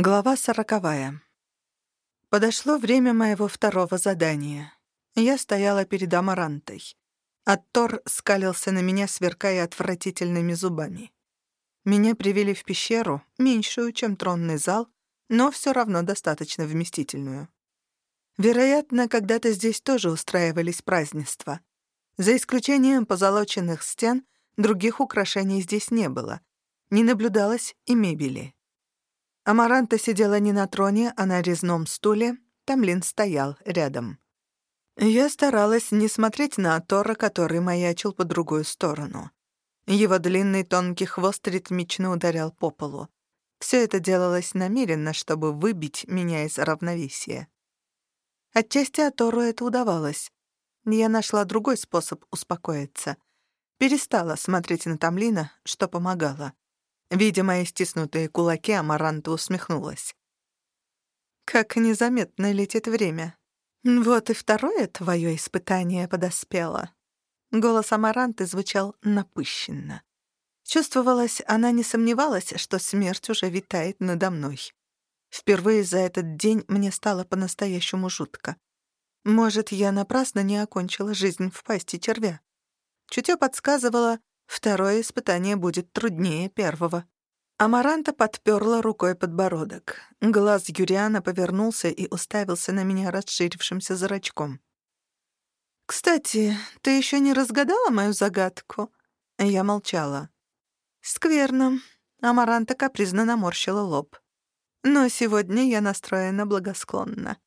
Глава сороковая. Подошло время моего второго задания. Я стояла перед Амарантой. Аттор скалился на меня, сверкая отвратительными зубами. Меня привели в пещеру, меньшую, чем тронный зал, но все равно достаточно вместительную. Вероятно, когда-то здесь тоже устраивались празднества. За исключением позолоченных стен, других украшений здесь не было. Не наблюдалось и мебели. Амаранта сидела не на троне, а на резном стуле. Тамлин стоял рядом. Я старалась не смотреть на Тора, который маячил по другую сторону. Его длинный тонкий хвост ритмично ударял по полу. Все это делалось намеренно, чтобы выбить меня из равновесия. Отчасти Атору это удавалось. Я нашла другой способ успокоиться. Перестала смотреть на Тамлина, что помогало. Видя мои стиснутые кулаки, Амаранта усмехнулась. «Как незаметно летит время. Вот и второе твое испытание подоспело». Голос Амаранты звучал напыщенно. Чувствовалось, она не сомневалась, что смерть уже витает надо мной. Впервые за этот день мне стало по-настоящему жутко. Может, я напрасно не окончила жизнь в пасти червя. Чутье подсказывало, Второе испытание будет труднее первого. Амаранта подперла рукой подбородок. Глаз Юриана повернулся и уставился на меня расширившимся зрачком. «Кстати, ты еще не разгадала мою загадку?» Я молчала. «Скверно». Амаранта капризно наморщила лоб. «Но сегодня я настроена благосклонно».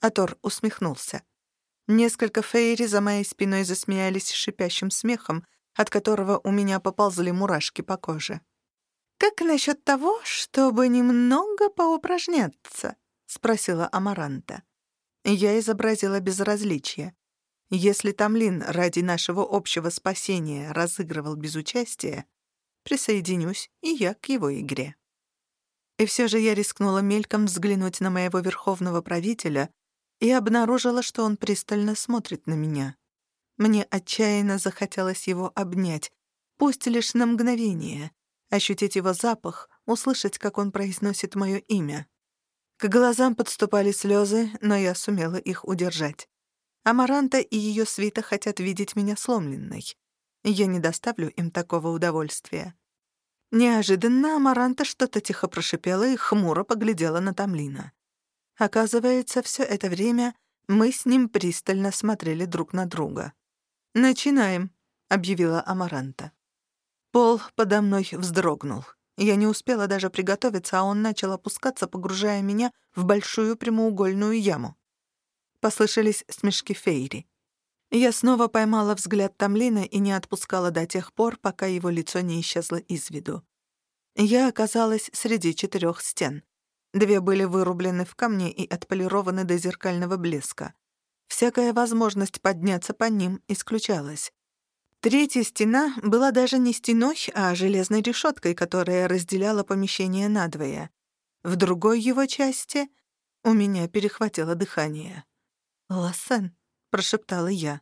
Атор усмехнулся. Несколько фейри за моей спиной засмеялись шипящим смехом, от которого у меня поползли мурашки по коже. «Как насчет того, чтобы немного поупражняться?» — спросила Амаранта. Я изобразила безразличие. Если Тамлин ради нашего общего спасения разыгрывал без участия, присоединюсь и я к его игре. И все же я рискнула мельком взглянуть на моего верховного правителя и обнаружила, что он пристально смотрит на меня. Мне отчаянно захотелось его обнять, пусть лишь на мгновение, ощутить его запах, услышать, как он произносит мое имя. К глазам подступали слезы, но я сумела их удержать. Амаранта и ее свита хотят видеть меня сломленной. Я не доставлю им такого удовольствия. Неожиданно Амаранта что-то тихо прошипела и хмуро поглядела на Тамлина. Оказывается, все это время мы с ним пристально смотрели друг на друга. «Начинаем», — объявила Амаранта. Пол подо мной вздрогнул. Я не успела даже приготовиться, а он начал опускаться, погружая меня в большую прямоугольную яму. Послышались смешки Фейри. Я снова поймала взгляд Тамлина и не отпускала до тех пор, пока его лицо не исчезло из виду. Я оказалась среди четырех стен. Две были вырублены в камне и отполированы до зеркального блеска. Всякая возможность подняться по ним исключалась. Третья стена была даже не стеной, а железной решеткой, которая разделяла помещение надвое. В другой его части у меня перехватило дыхание. «Лассен», — прошептала я.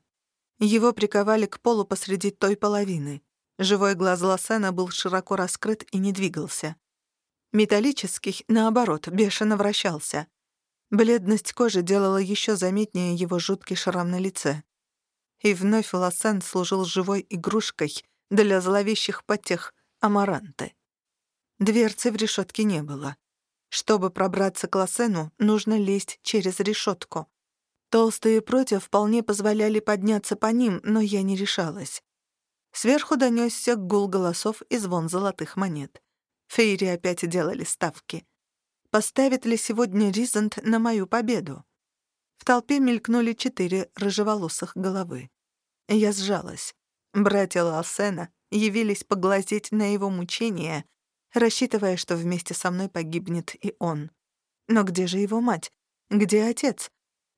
Его приковали к полу посреди той половины. Живой глаз Лассена был широко раскрыт и не двигался. Металлический, наоборот, бешено вращался. Бледность кожи делала еще заметнее его жуткий шрам на лице. И вновь Лосен служил живой игрушкой для зловещих потех амаранты. Дверцы в решетке не было. Чтобы пробраться к Лосену, нужно лезть через решетку. Толстые прутья вполне позволяли подняться по ним, но я не решалась. Сверху донесся гул голосов и звон золотых монет. Фейри опять делали ставки — Поставит ли сегодня Ризант на мою победу? В толпе мелькнули четыре рыжеволосых головы. Я сжалась. Братья Лалсена явились поглазеть на его мучения, рассчитывая, что вместе со мной погибнет и он. Но где же его мать? Где отец?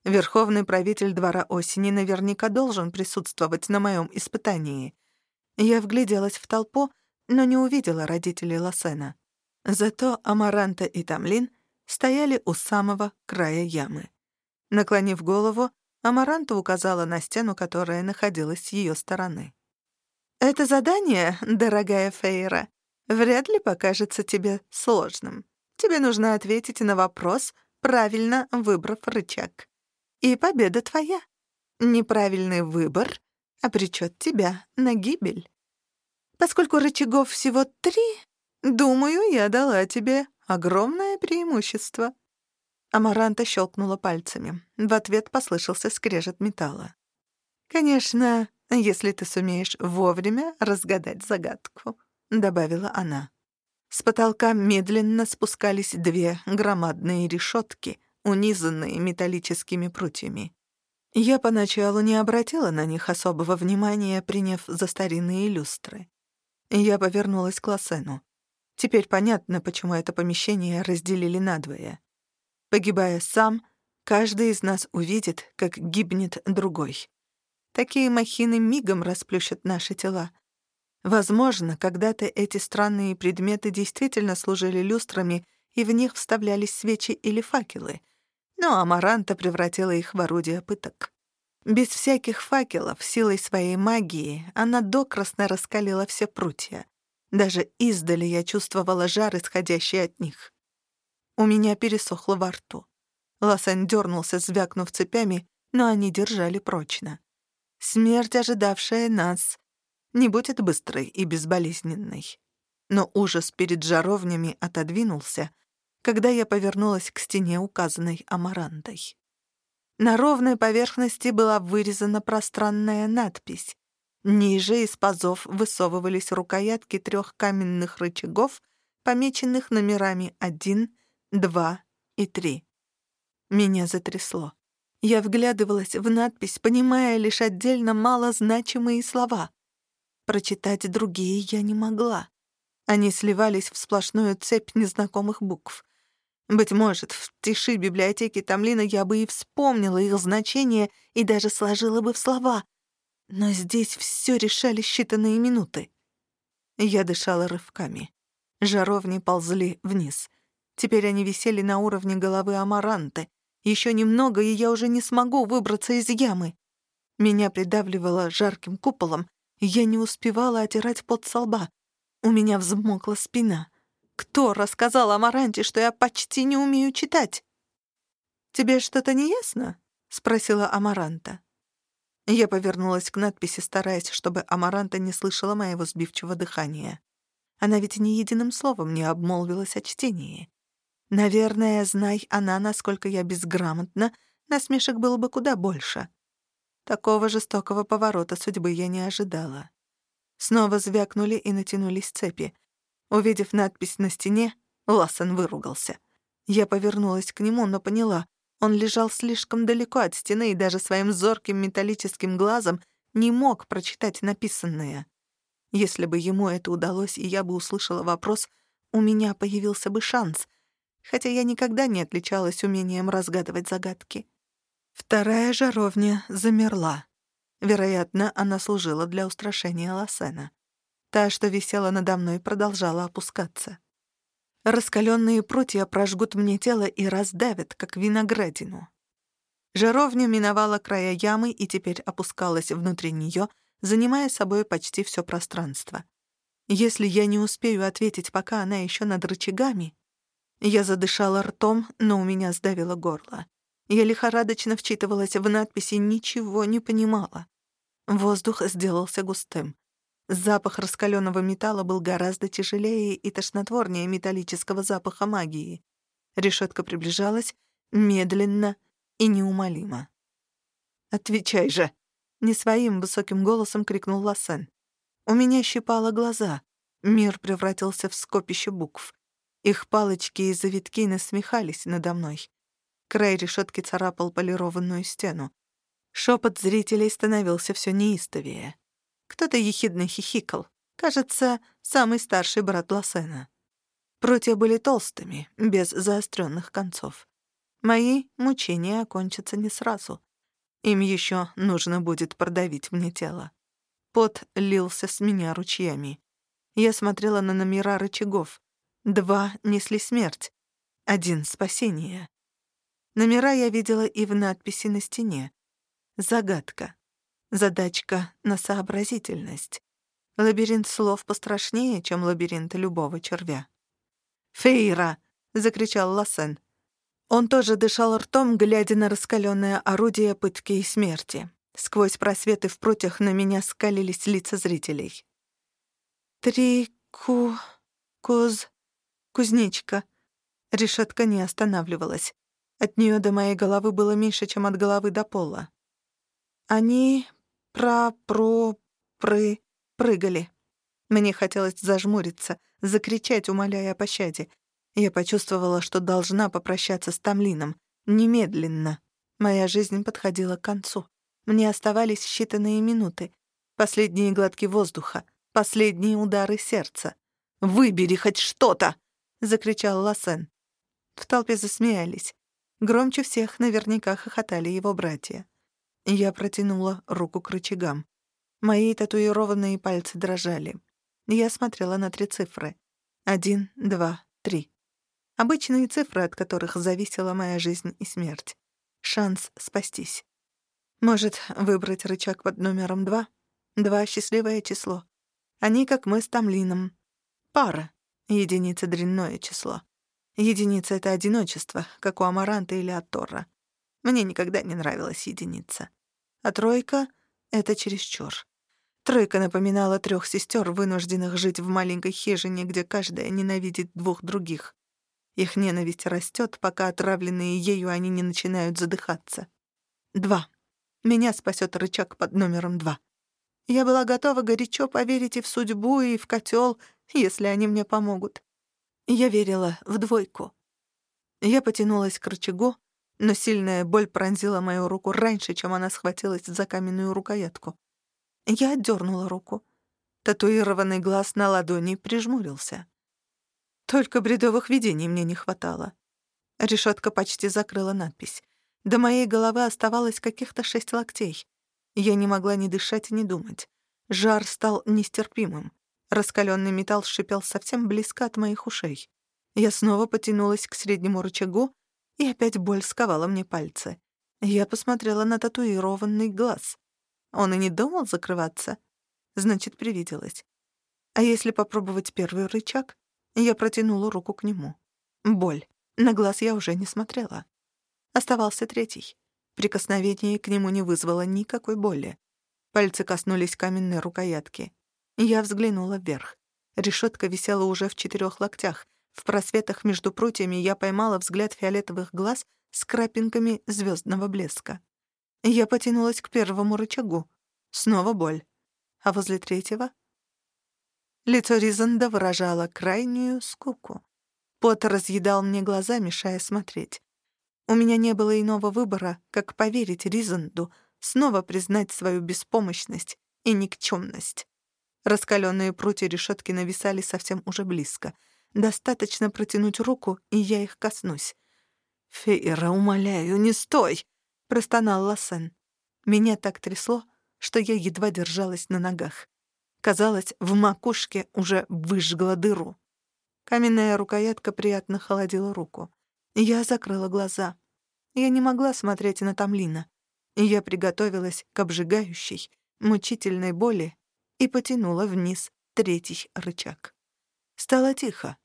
Верховный правитель двора осени наверняка должен присутствовать на моем испытании. Я вгляделась в толпу, но не увидела родителей Лосена. Зато Амаранта и Тамлин стояли у самого края ямы. Наклонив голову, Амаранта указала на стену, которая находилась с ее стороны. «Это задание, дорогая Фейра, вряд ли покажется тебе сложным. Тебе нужно ответить на вопрос, правильно выбрав рычаг. И победа твоя. Неправильный выбор обречет тебя на гибель. Поскольку рычагов всего три, думаю, я дала тебе огромное преимущество». Амаранта щелкнула пальцами. В ответ послышался скрежет металла. «Конечно, если ты сумеешь вовремя разгадать загадку», — добавила она. С потолка медленно спускались две громадные решетки, унизанные металлическими прутьями. Я поначалу не обратила на них особого внимания, приняв за старинные люстры. Я повернулась к Лосену. Теперь понятно, почему это помещение разделили надвое. Погибая сам, каждый из нас увидит, как гибнет другой. Такие махины мигом расплющат наши тела. Возможно, когда-то эти странные предметы действительно служили люстрами, и в них вставлялись свечи или факелы. Но Амаранта превратила их в орудие пыток. Без всяких факелов, силой своей магии, она докрасно раскалила все прутья. Даже издали я чувствовала жар, исходящий от них. У меня пересохло во рту. Лосань дернулся, звякнув цепями, но они держали прочно. Смерть, ожидавшая нас, не будет быстрой и безболезненной. Но ужас перед жаровнями отодвинулся, когда я повернулась к стене, указанной амарантой. На ровной поверхности была вырезана пространная надпись. Ниже из пазов высовывались рукоятки трех каменных рычагов, помеченных номерами 1, 2 и 3. Меня затрясло. Я вглядывалась в надпись, понимая лишь отдельно малозначимые слова. Прочитать другие я не могла. Они сливались в сплошную цепь незнакомых букв. Быть может, в тиши библиотеки Тамлина я бы и вспомнила их значение и даже сложила бы в слова. Но здесь все решали считанные минуты. Я дышала рывками. Жаровни ползли вниз. Теперь они висели на уровне головы Амаранты. Еще немного, и я уже не смогу выбраться из ямы. Меня придавливало жарким куполом, я не успевала отирать пот со лба. У меня взмокла спина — кто рассказал Амаранте, что я почти не умею читать?» «Тебе что-то не ясно?» — спросила Амаранта. Я повернулась к надписи, стараясь, чтобы Амаранта не слышала моего сбивчивого дыхания. Она ведь ни единым словом не обмолвилась о чтении. Наверное, знай она, насколько я безграмотна, насмешек было бы куда больше. Такого жестокого поворота судьбы я не ожидала. Снова звякнули и натянулись цепи. Увидев надпись на стене, Лассен выругался. Я повернулась к нему, но поняла, он лежал слишком далеко от стены и даже своим зорким металлическим глазом не мог прочитать написанное. Если бы ему это удалось, и я бы услышала вопрос, у меня появился бы шанс, хотя я никогда не отличалась умением разгадывать загадки. Вторая жаровня замерла. Вероятно, она служила для устрашения Лассена. Та, что висела надо мной, продолжала опускаться. Раскаленные прутья прожгут мне тело и раздавят, как виноградину. Жаровня миновала края ямы и теперь опускалась внутри нее, занимая собой почти все пространство. Если я не успею ответить, пока она еще над рычагами... Я задышала ртом, но у меня сдавило горло. Я лихорадочно вчитывалась в надписи, ничего не понимала. Воздух сделался густым. Запах раскаленного металла был гораздо тяжелее и тошнотворнее металлического запаха магии. Решетка приближалась медленно и неумолимо. «Отвечай же!» — не своим высоким голосом крикнул Лассен. У меня щипало глаза. Мир превратился в скопище букв. Их палочки и завитки насмехались надо мной. Край решетки царапал полированную стену. Шепот зрителей становился все неистовее. Кто-то ехидно хихикал. Кажется, самый старший брат Лосена. Прутья были толстыми, без заостренных концов. Мои мучения окончатся не сразу. Им еще нужно будет продавить мне тело. Пот лился с меня ручьями. Я смотрела на номера рычагов. Два несли смерть, один — спасение. Номера я видела и в надписи на стене. Загадка. Задачка на сообразительность. Лабиринт слов пострашнее, чем лабиринт любого червя. «Фейра!» — закричал Лассен. Он тоже дышал ртом, глядя на раскаленное орудие пытки и смерти. Сквозь просветы в прутьях на меня скалились лица зрителей. «Три ку... куз... кузнечка». Решетка не останавливалась. От нее до моей головы было меньше, чем от головы до пола. Они про-про-пры прыгали. Мне хотелось зажмуриться, закричать, умоляя о пощаде. Я почувствовала, что должна попрощаться с Тамлином. Немедленно. Моя жизнь подходила к концу. Мне оставались считанные минуты. Последние глотки воздуха. Последние удары сердца. «Выбери хоть что-то!» — закричал Лассен. В толпе засмеялись. Громче всех наверняка хохотали его братья. Я протянула руку к рычагам. Мои татуированные пальцы дрожали. Я смотрела на три цифры. Один, два, три. Обычные цифры, от которых зависела моя жизнь и смерть. Шанс спастись. Может, выбрать рычаг под номером два? Два — счастливое число. Они, как мы с Тамлином. Пара. Единица — дрянное число. Единица — это одиночество, как у Амаранта или Атора. Мне никогда не нравилась единица. А тройка — это чересчур. Тройка напоминала трех сестер, вынужденных жить в маленькой хижине, где каждая ненавидит двух других. Их ненависть растет, пока отравленные ею они не начинают задыхаться. Два. Меня спасет рычаг под номером два. Я была готова горячо поверить и в судьбу, и в котел, если они мне помогут. Я верила в двойку. Я потянулась к рычагу, но сильная боль пронзила мою руку раньше, чем она схватилась за каменную рукоятку. Я отдернула руку. Татуированный глаз на ладони прижмурился. Только бредовых видений мне не хватало. Решетка почти закрыла надпись. До моей головы оставалось каких-то шесть локтей. Я не могла ни дышать, ни думать. Жар стал нестерпимым. Раскаленный металл шипел совсем близко от моих ушей. Я снова потянулась к среднему рычагу, и опять боль сковала мне пальцы. Я посмотрела на татуированный глаз. Он и не думал закрываться. Значит, привиделось. А если попробовать первый рычаг? Я протянула руку к нему. Боль. На глаз я уже не смотрела. Оставался третий. Прикосновение к нему не вызвало никакой боли. Пальцы коснулись каменной рукоятки. Я взглянула вверх. Решетка висела уже в четырех локтях. В просветах между прутьями я поймала взгляд фиолетовых глаз с крапинками звездного блеска. Я потянулась к первому рычагу. Снова боль. А возле третьего Лицо Ризанда выражало крайнюю скуку. Пот разъедал мне глаза, мешая смотреть. У меня не было иного выбора, как поверить Ризанду, снова признать свою беспомощность и никчемность. Раскаленные прутья решетки нависали совсем уже близко. Достаточно протянуть руку, и я их коснусь. «Фейра, умоляю, не стой!» — простонал Лассен. Меня так трясло, что я едва держалась на ногах. Казалось, в макушке уже выжгла дыру. Каменная рукоятка приятно холодила руку. Я закрыла глаза. Я не могла смотреть на Тамлина. Я приготовилась к обжигающей, мучительной боли и потянула вниз третий рычаг. Стало тихо.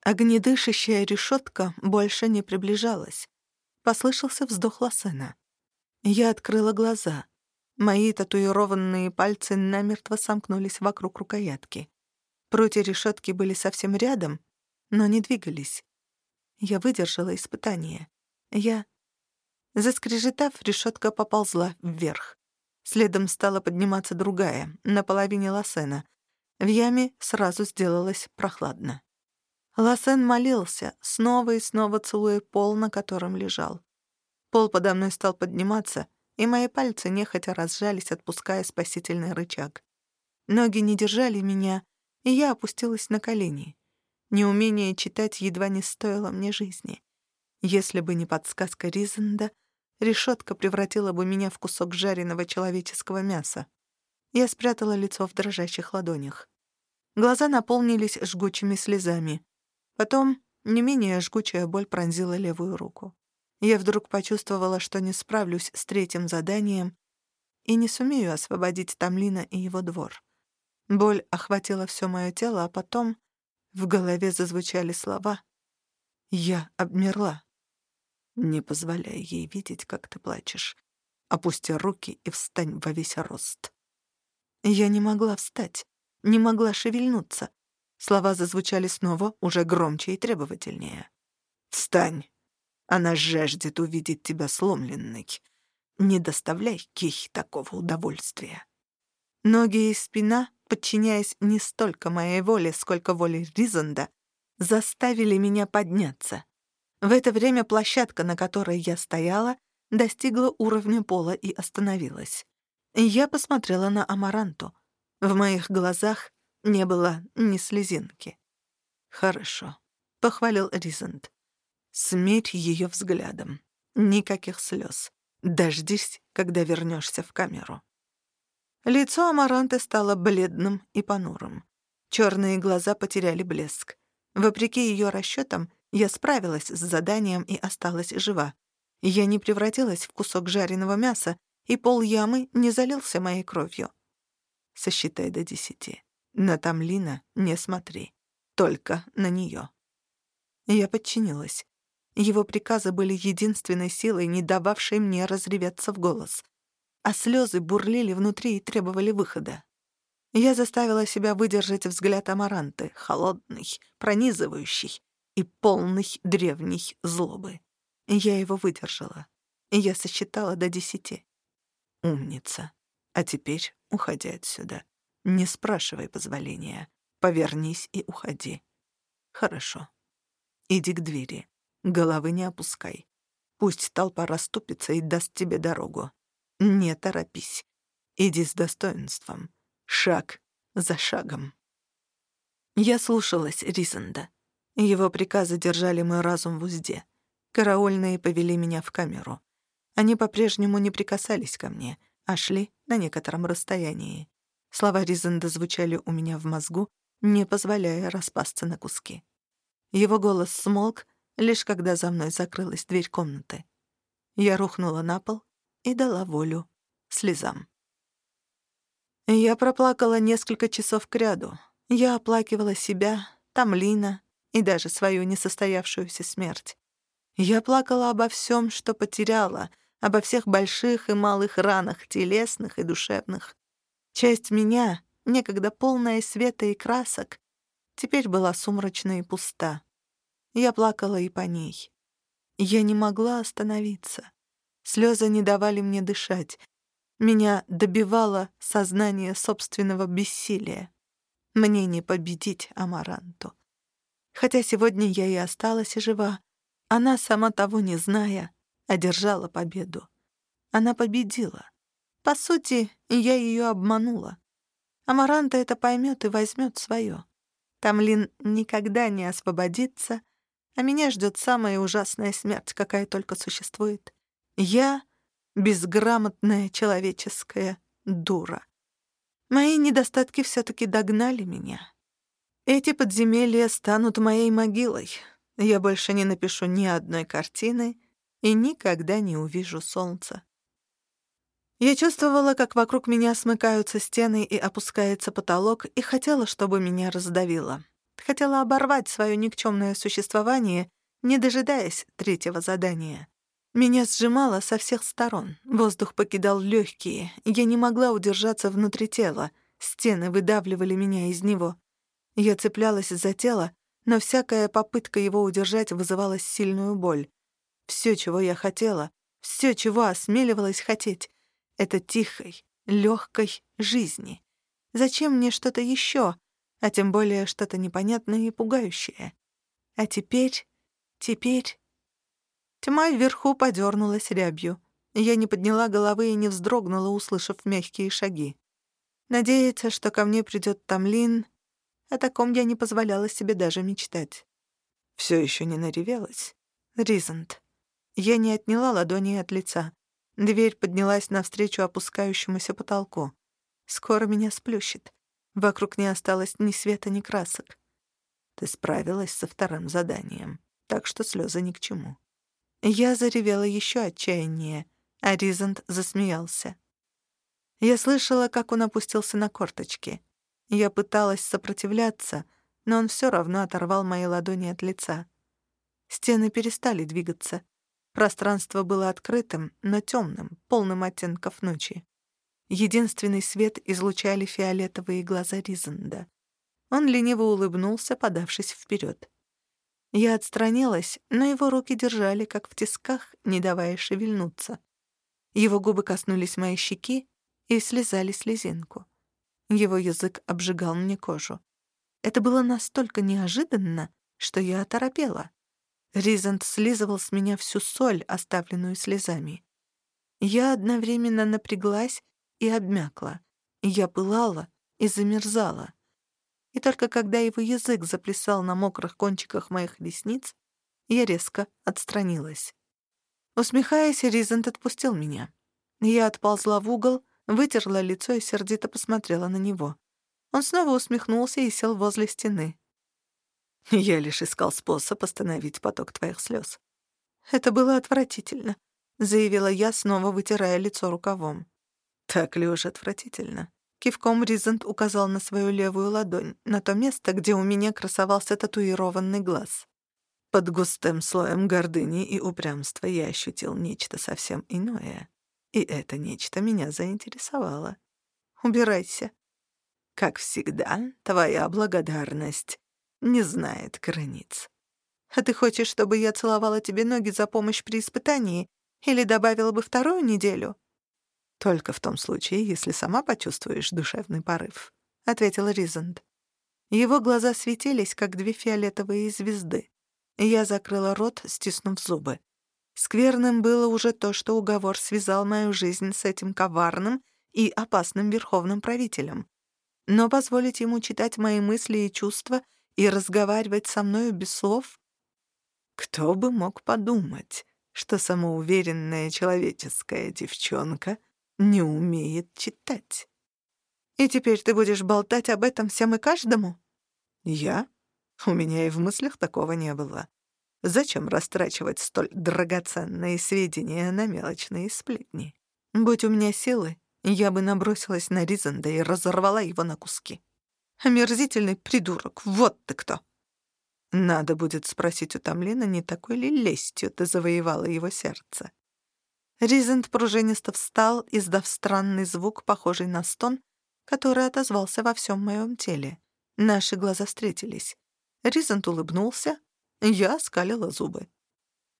Огнедышащая решетка больше не приближалась. Послышался вздох Лосена. Я открыла глаза — Мои татуированные пальцы намертво сомкнулись вокруг рукоятки. Прутья решетки были совсем рядом, но не двигались. Я выдержала испытание. Я... Заскрежетав, решетка поползла вверх. Следом стала подниматься другая, на половине Лосена. В яме сразу сделалось прохладно. Лосен молился, снова и снова целуя пол, на котором лежал. Пол подо мной стал подниматься, и мои пальцы нехотя разжались, отпуская спасительный рычаг. Ноги не держали меня, и я опустилась на колени. Неумение читать едва не стоило мне жизни. Если бы не подсказка Ризенда, решетка превратила бы меня в кусок жареного человеческого мяса. Я спрятала лицо в дрожащих ладонях. Глаза наполнились жгучими слезами. Потом не менее жгучая боль пронзила левую руку. Я вдруг почувствовала, что не справлюсь с третьим заданием и не сумею освободить Тамлина и его двор. Боль охватила все мое тело, а потом в голове зазвучали слова Я обмерла. Не позволяй ей видеть, как ты плачешь. Опусти руки и встань во весь рост. Я не могла встать, не могла шевельнуться. Слова зазвучали снова, уже громче и требовательнее. «Встань! Она жаждет увидеть тебя сломленной. Не доставляй ей такого удовольствия». Ноги и спина, подчиняясь не столько моей воле, сколько воле Ризанда, заставили меня подняться. В это время площадка, на которой я стояла, достигла уровня пола и остановилась. Я посмотрела на Амаранту. В моих глазах не было ни слезинки. «Хорошо», — похвалил Ризент. «Смирь ее взглядом. Никаких слез. Дождись, когда вернешься в камеру». Лицо Амаранты стало бледным и понурым. Черные глаза потеряли блеск. Вопреки ее расчетам, я справилась с заданием и осталась жива. Я не превратилась в кусок жареного мяса, и пол ямы не залился моей кровью. Сосчитай до десяти. На Тамлина не смотри. Только на нее. Я подчинилась. Его приказы были единственной силой, не дававшей мне разреветься в голос — а слезы бурлили внутри и требовали выхода. Я заставила себя выдержать взгляд Амаранты, холодный, пронизывающий и полный древней злобы. Я его выдержала. Я сосчитала до десяти. Умница. А теперь уходи отсюда. Не спрашивай позволения. Повернись и уходи. Хорошо. Иди к двери. Головы не опускай. Пусть толпа расступится и даст тебе дорогу. Не торопись. Иди с достоинством. Шаг за шагом. Я слушалась Ризанда. Его приказы держали мой разум в узде. Караульные повели меня в камеру. Они по-прежнему не прикасались ко мне, а шли на некотором расстоянии. Слова Ризанда звучали у меня в мозгу, не позволяя распасться на куски. Его голос смолк, лишь когда за мной закрылась дверь комнаты. Я рухнула на пол и дала волю слезам. Я проплакала несколько часов кряду. Я оплакивала себя, Тамлина и даже свою несостоявшуюся смерть. Я плакала обо всем, что потеряла, обо всех больших и малых ранах, телесных и душевных. Часть меня, некогда полная света и красок, теперь была сумрачна и пуста. Я плакала и по ней. Я не могла остановиться. Слезы не давали мне дышать. Меня добивало сознание собственного бессилия. Мне не победить Амаранту. Хотя сегодня я и осталась жива, она, сама того не зная, одержала победу. Она победила. По сути, я ее обманула. Амаранта это поймет и возьмет свое. Тамлин никогда не освободится, а меня ждет самая ужасная смерть, какая только существует. Я — безграмотная человеческая дура. Мои недостатки все-таки догнали меня. Эти подземелья станут моей могилой. Я больше не напишу ни одной картины и никогда не увижу солнца. Я чувствовала, как вокруг меня смыкаются стены и опускается потолок, и хотела, чтобы меня раздавило. Хотела оборвать свое никчемное существование, не дожидаясь третьего задания. Меня сжимало со всех сторон. Воздух покидал легкие. Я не могла удержаться внутри тела. Стены выдавливали меня из него. Я цеплялась за тело, но всякая попытка его удержать вызывала сильную боль. Все, чего я хотела, все, чего осмеливалась хотеть, — это тихой, легкой жизни. Зачем мне что-то еще, а тем более что-то непонятное и пугающее? А теперь, теперь Тьма вверху подернулась рябью. Я не подняла головы и не вздрогнула, услышав мягкие шаги. Надеяться, что ко мне придет Тамлин, о таком я не позволяла себе даже мечтать. Все еще не наревелась. Ризант. Я не отняла ладони от лица. Дверь поднялась навстречу опускающемуся потолку. Скоро меня сплющит. Вокруг не осталось ни света, ни красок. Ты справилась со вторым заданием, так что слезы ни к чему. Я заревела еще отчаяннее, а Ризант засмеялся. Я слышала, как он опустился на корточки. Я пыталась сопротивляться, но он все равно оторвал мои ладони от лица. Стены перестали двигаться. Пространство было открытым, но темным, полным оттенков ночи. Единственный свет излучали фиолетовые глаза Ризанда. Он лениво улыбнулся, подавшись вперед. Я отстранилась, но его руки держали, как в тисках, не давая шевельнуться. Его губы коснулись моей щеки и слезали слезинку. Его язык обжигал мне кожу. Это было настолько неожиданно, что я оторопела. Ризант слизывал с меня всю соль, оставленную слезами. Я одновременно напряглась и обмякла. Я пылала и замерзала. И только когда его язык заплясал на мокрых кончиках моих ресниц, я резко отстранилась. Усмехаясь, Ризант отпустил меня. Я отползла в угол, вытерла лицо и сердито посмотрела на него. Он снова усмехнулся и сел возле стены. Я лишь искал способ остановить поток твоих слез. Это было отвратительно, заявила я, снова вытирая лицо рукавом. Так ли уж отвратительно? Кивком Ризент указал на свою левую ладонь, на то место, где у меня красовался татуированный глаз. Под густым слоем гордыни и упрямства я ощутил нечто совсем иное. И это нечто меня заинтересовало. «Убирайся». Как всегда, твоя благодарность не знает границ. А ты хочешь, чтобы я целовала тебе ноги за помощь при испытании или добавила бы вторую неделю? Только в том случае, если сама почувствуешь душевный порыв, ответила Ризанд. Его глаза светились, как две фиолетовые звезды. Я закрыла рот, стиснув зубы. Скверным было уже то, что уговор связал мою жизнь с этим коварным и опасным верховным правителем. Но позволить ему читать мои мысли и чувства — и разговаривать со мною без слов? Кто бы мог подумать, что самоуверенная человеческая девчонка не умеет читать? И теперь ты будешь болтать об этом всем и каждому? Я? У меня и в мыслях такого не было. Зачем растрачивать столь драгоценные сведения на мелочные сплетни? Будь у меня силы, я бы набросилась на Ризанда и разорвала его на куски. Омерзительный придурок, вот ты кто!» Надо будет спросить у Тамлина, не такой ли лестью ты завоевала его сердце. Ризент пружинисто встал, издав странный звук, похожий на стон, который отозвался во всем моем теле. Наши глаза встретились. Ризент улыбнулся, я скалила зубы.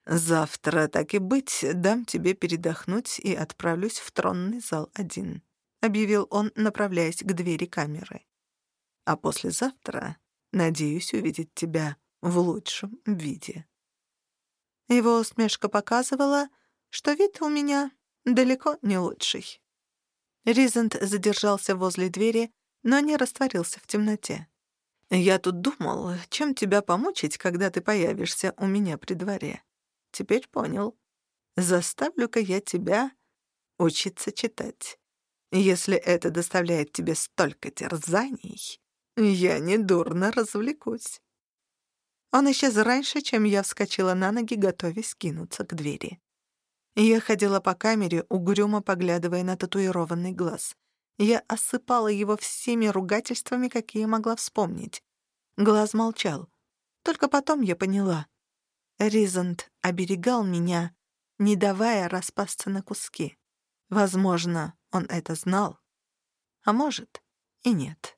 «Завтра, так и быть, дам тебе передохнуть и отправлюсь в тронный зал один», — объявил он, направляясь к двери камеры а послезавтра надеюсь увидеть тебя в лучшем виде». Его усмешка показывала, что вид у меня далеко не лучший. Ризент задержался возле двери, но не растворился в темноте. «Я тут думал, чем тебя помучить, когда ты появишься у меня при дворе. Теперь понял. Заставлю-ка я тебя учиться читать. Если это доставляет тебе столько терзаний, я недурно развлекусь. Он исчез раньше, чем я вскочила на ноги, готовясь кинуться к двери. Я ходила по камере, угрюмо поглядывая на татуированный глаз. Я осыпала его всеми ругательствами, какие могла вспомнить. Глаз молчал. Только потом я поняла. Ризант оберегал меня, не давая распасться на куски. Возможно, он это знал. А может, и нет.